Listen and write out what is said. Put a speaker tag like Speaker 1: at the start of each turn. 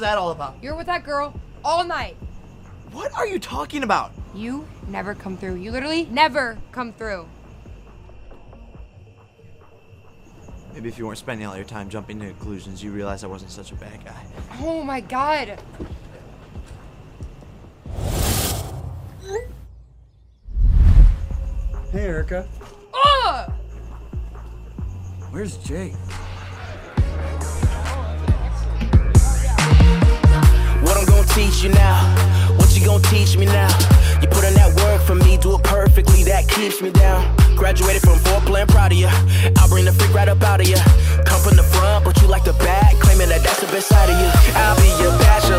Speaker 1: What
Speaker 2: is that all about?
Speaker 3: You're with that girl all night.
Speaker 2: What are you talking about?
Speaker 3: You never come through. You literally never come through.
Speaker 2: Maybe if you weren't spending all your time jumping to conclusions, you realize I wasn't such a bad guy.
Speaker 3: Oh my god.
Speaker 4: Hey, Erica.
Speaker 3: Ugh!
Speaker 4: Where's Jake?
Speaker 5: Teach me now? You put in that work for me, do it perfectly, that keeps me down. Graduated from I'm proud of ya. I'll bring the freak right up out of ya. Come from the front, but you like the back, claiming that that's the best side of you. I'll be your bachelor,